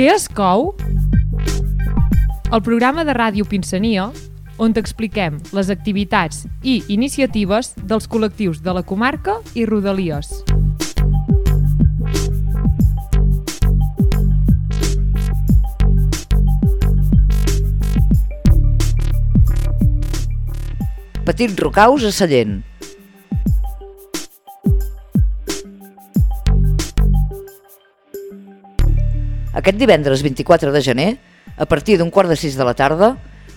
Què es cou? El programa de ràdio Pinsania, on t'expliquem les activitats i iniciatives dels col·lectius de la comarca i Rodalies. Petit Rocaus a Sallent. Aquest divendres 24 de gener, a partir d'un quart de sis de la tarda,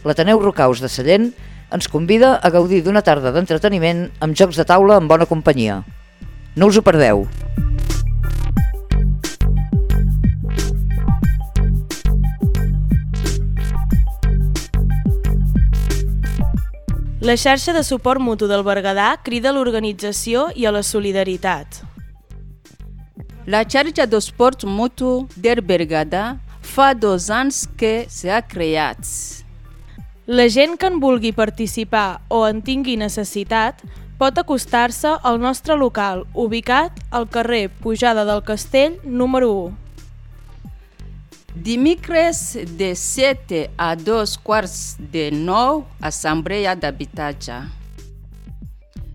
l'Ateneu Rocaus de Sallent ens convida a gaudir d'una tarda d'entreteniment amb jocs de taula en bona companyia. No us ho perdeu! La xarxa de suport mutu del Berguedà crida a l'organització i a la solidaritat. La xarxa de suport mutu del Berguedà fa dos anys que s'ha creat. La gent que en vulgui participar o en tingui necessitat pot acostar-se al nostre local, ubicat al carrer Pujada del Castell, número 1. Dimecres de 7 a 2 quarts de 9, Assemblea d'Habitatge.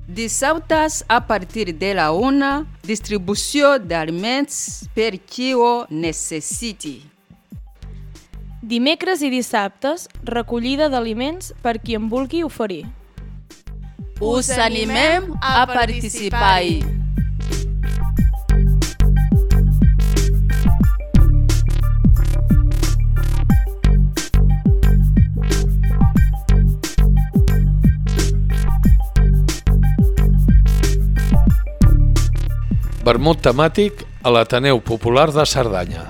Dissabtes, a partir de la 1, distribució d'aliments per qui ho necessiti. Dimecres i dissabtes, recollida d'aliments per qui en vulgui oferir. Us animem a participar-hi. Vermut temàtic a l'Ateneu Popular de Cerdanya.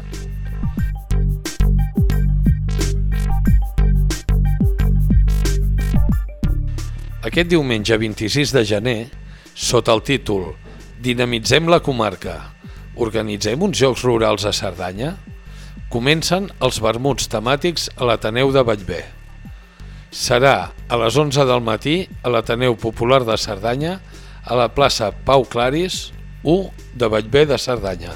Aquest diumenge 26 de gener, sota el títol Dinamitzem la comarca, organitzem uns Jocs Rurals a Cerdanya? Comencen els vermuts temàtics a l'Ateneu de Vallvé. Serà a les 11 del matí a l'Ateneu Popular de Cerdanya, a la plaça Pau Claris, 1 de Vallvé de Cerdanya.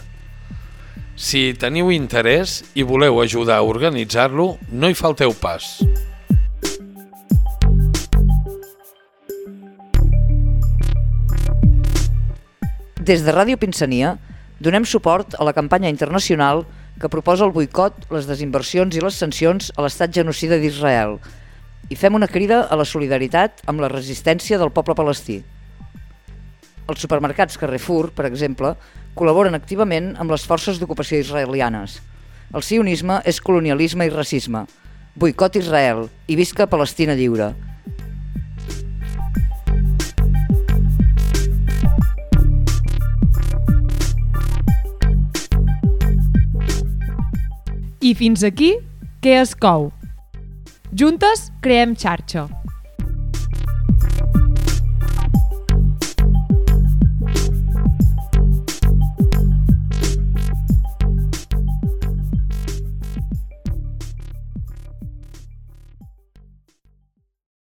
Si teniu interès i voleu ajudar a organitzar-lo, no hi falteu pas. Des de Ràdio Pinsania donem suport a la campanya internacional que proposa el boicot, les desinversions i les sancions a l'estat genocida d'Israel i fem una crida a la solidaritat amb la resistència del poble palestí. Els supermercats Carrefour, per exemple, col·laboren activament amb les forces d'ocupació israelianes. El sionisme és colonialisme i racisme. Boicot Israel i visca Palestina lliure. I fins aquí, què es cou? Juntes creem xarxa.